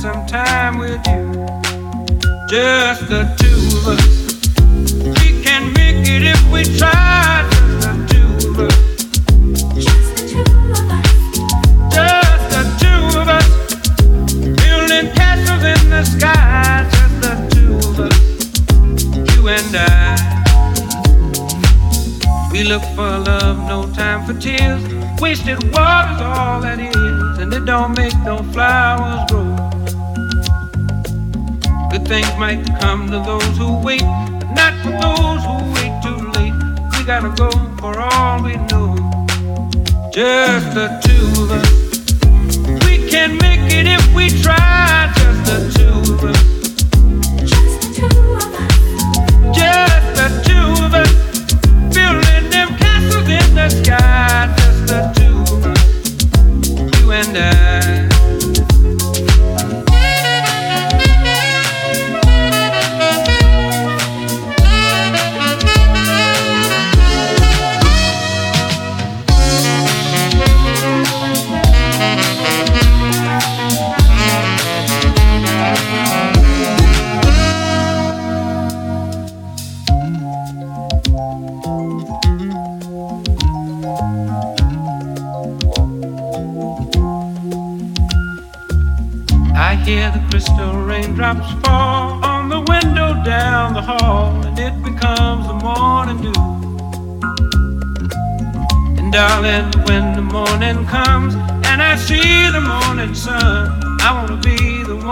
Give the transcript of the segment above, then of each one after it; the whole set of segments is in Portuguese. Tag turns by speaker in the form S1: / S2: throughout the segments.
S1: spend some time with you. Just the two of us. We can make it if we try, just the two of us. Just the two of us. Building castles in the sky, just the two of us, you and I. We look for love, no time for tears. Wasted water's all that is, and it don't make no flowers grow. Good things might come to those who wait, but not for those who wait too late. We gotta go for all we know. Just the two of us. We can make it if we try, just the two of us.
S2: Just the two of us.
S1: Just the two of us. Building them castles in the sky, just the two of us. You and I. I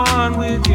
S1: on with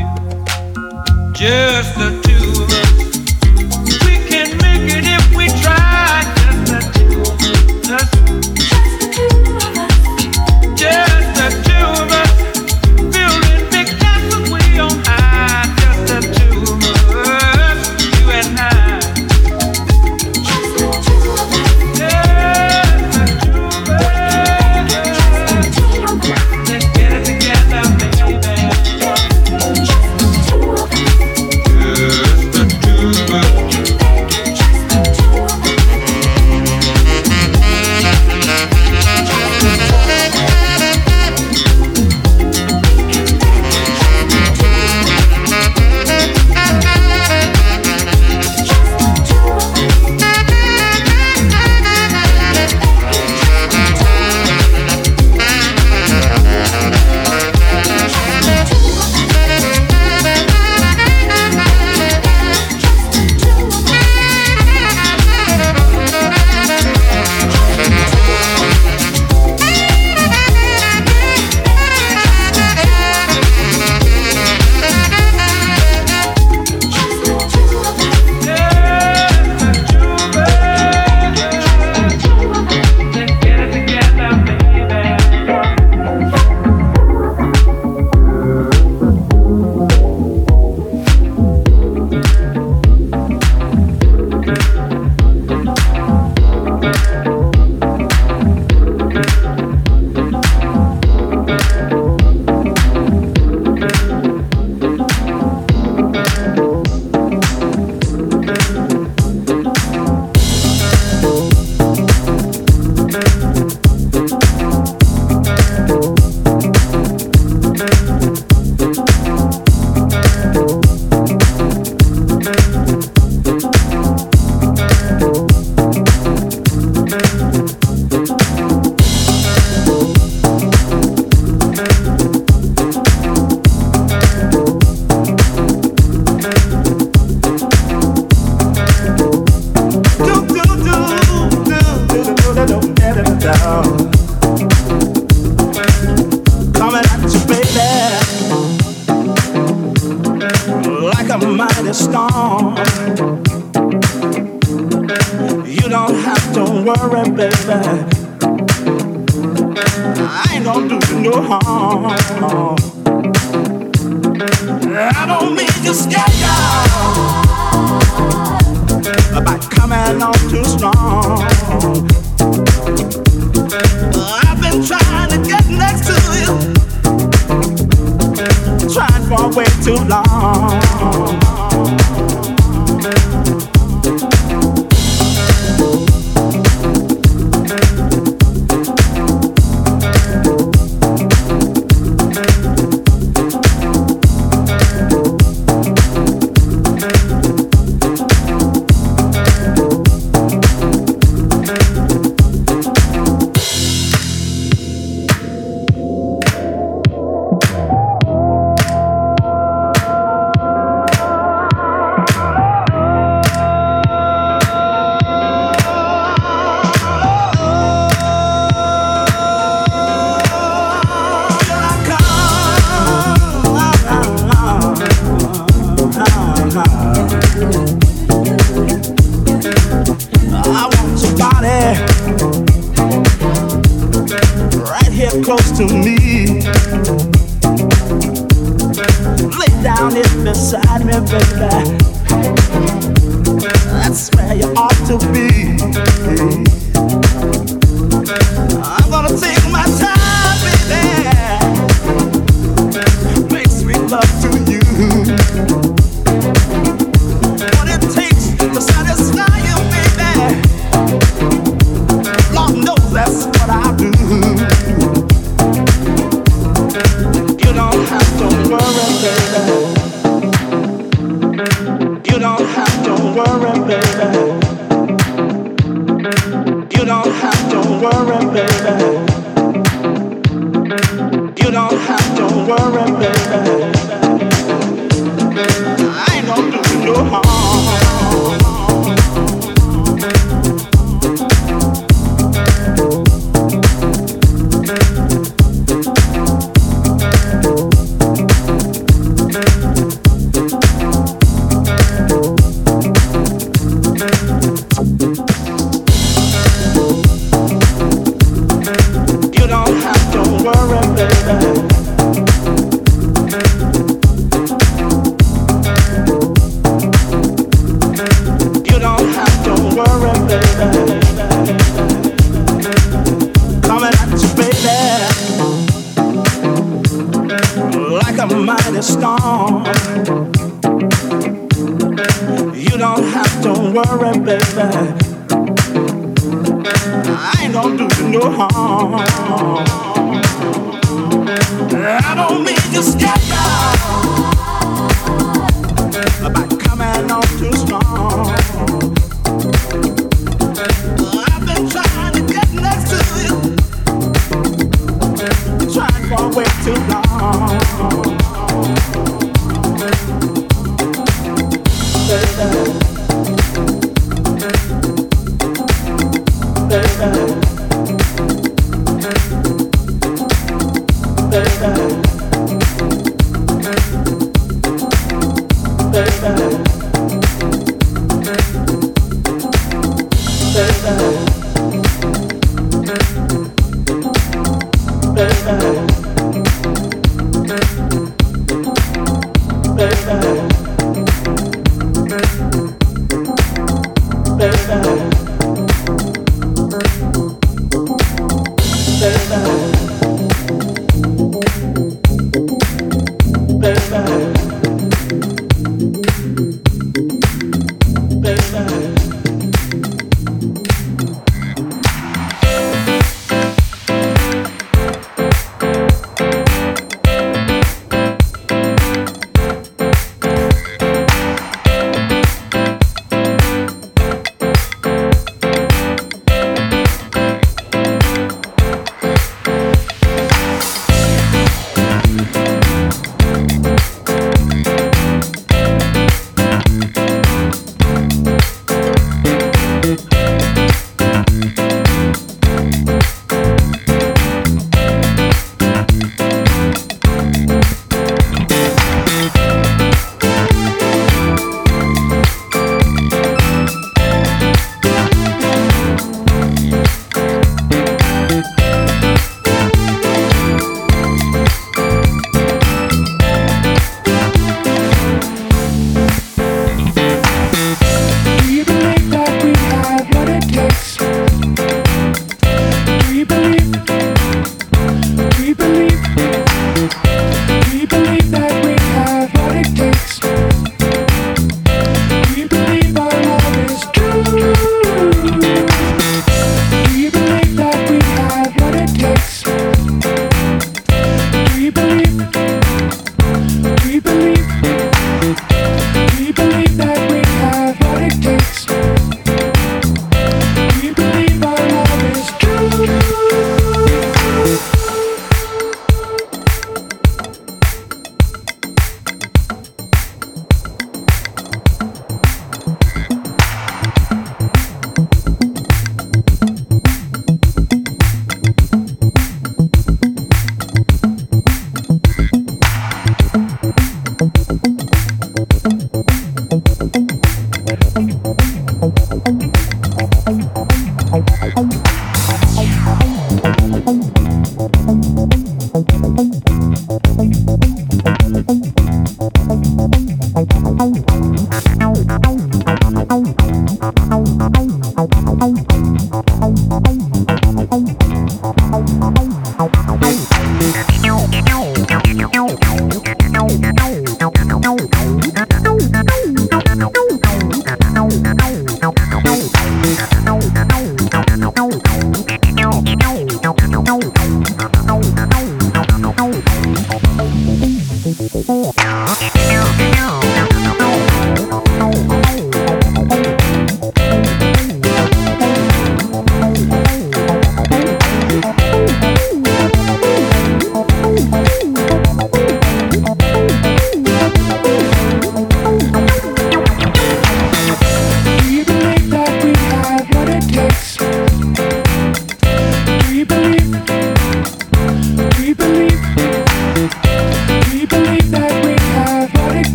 S3: I want your body right here close to me. I don't mean to step out.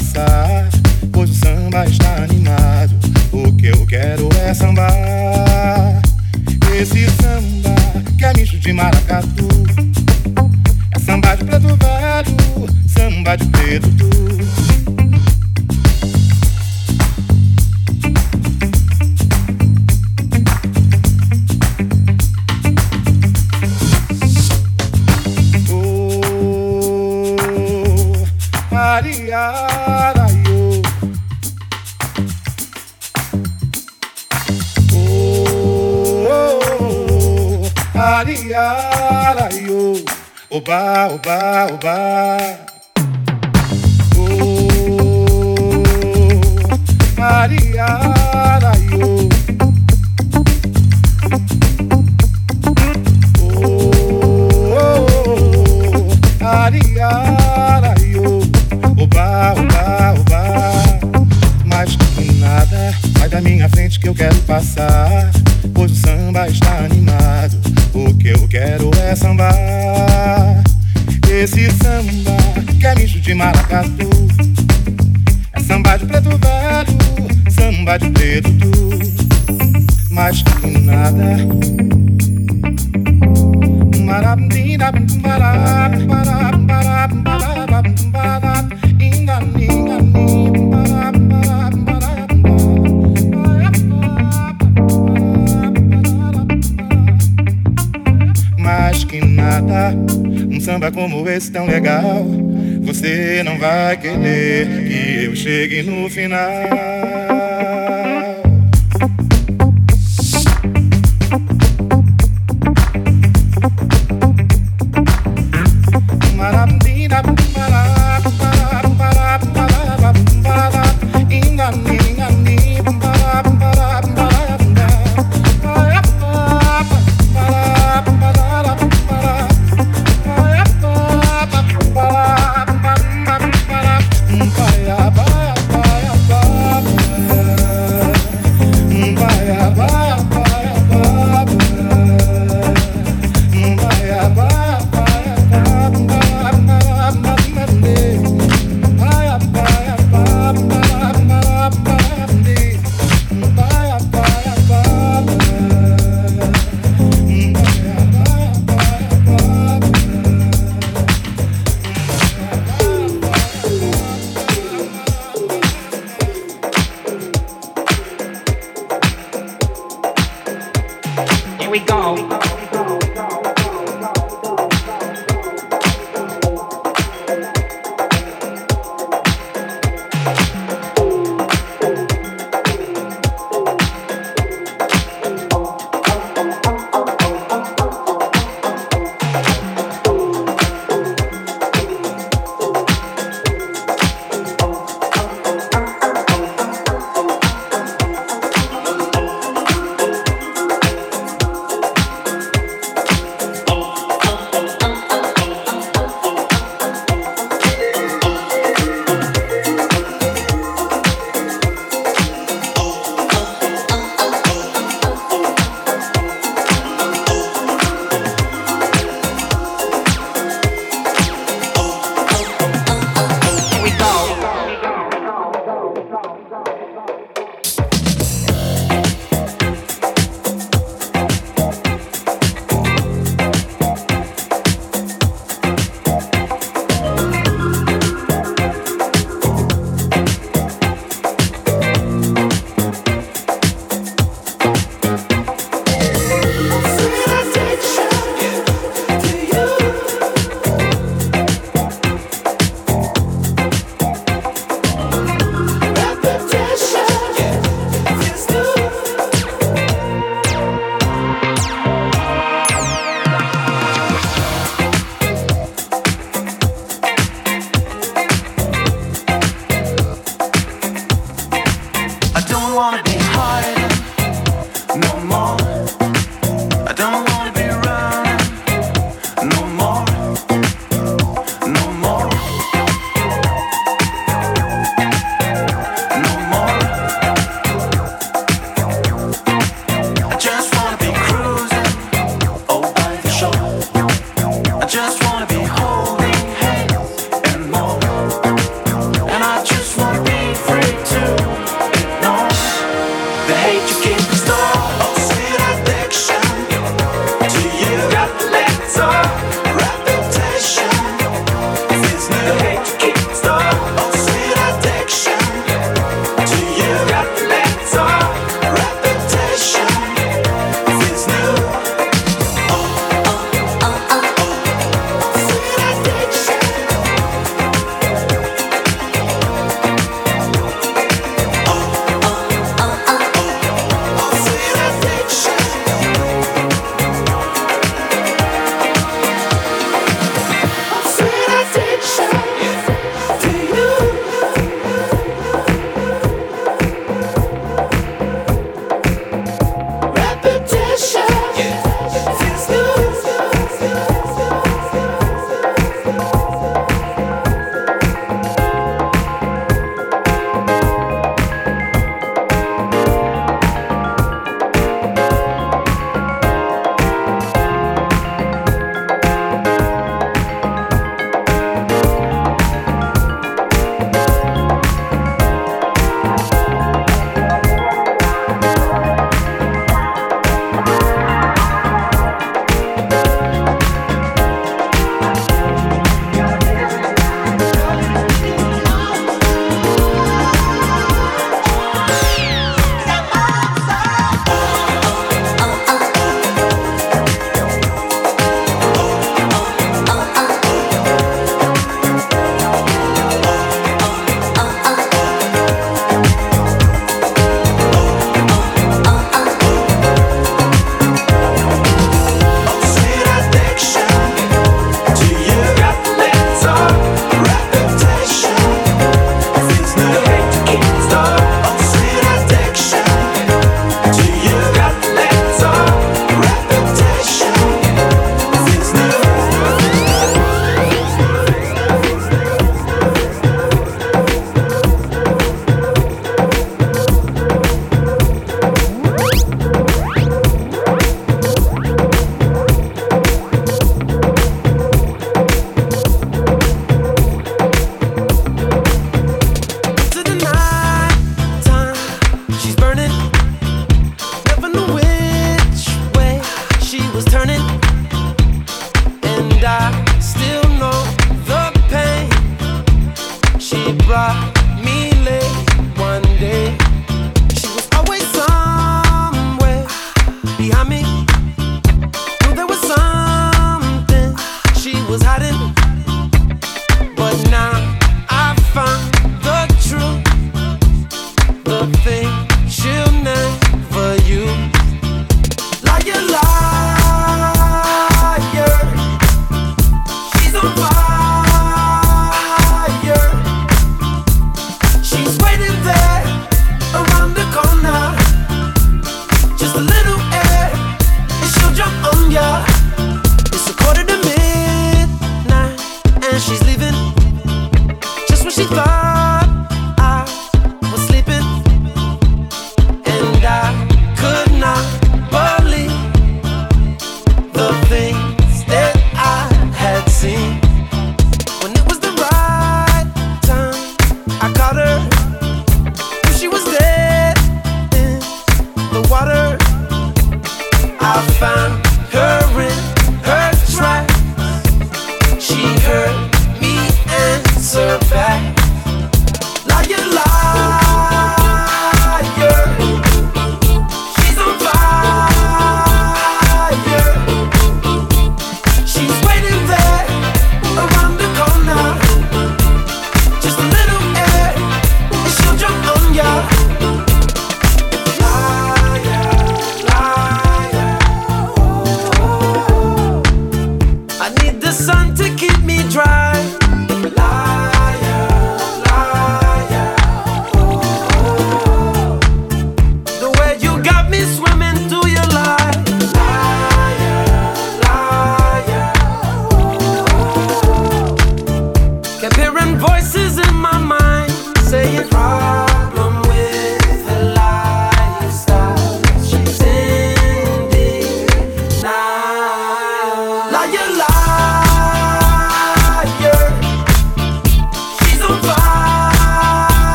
S4: passar, pois o samba está animado. O que eu quero é sambar. Esse samba que é misto de maracatu. É samba de preto velho, samba de preto tu. oba, oba, oba. Oh, Maria, Araio. Oh, Maria, Araio. Oba, oba, oba. Mais que nada, vai da minha frente que eu quero passar. Pois o samba está animado eu quero é sambar. Esse samba que é lixo de maracatu. É samba de preto velho, samba de preto tu. Mas que nada. Marabina, marab, marab, marab, marab, marab, inga, inga, marab, marab. Samba como esse tão legal, você não vai querer que eu chegue no final.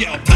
S2: Yeah.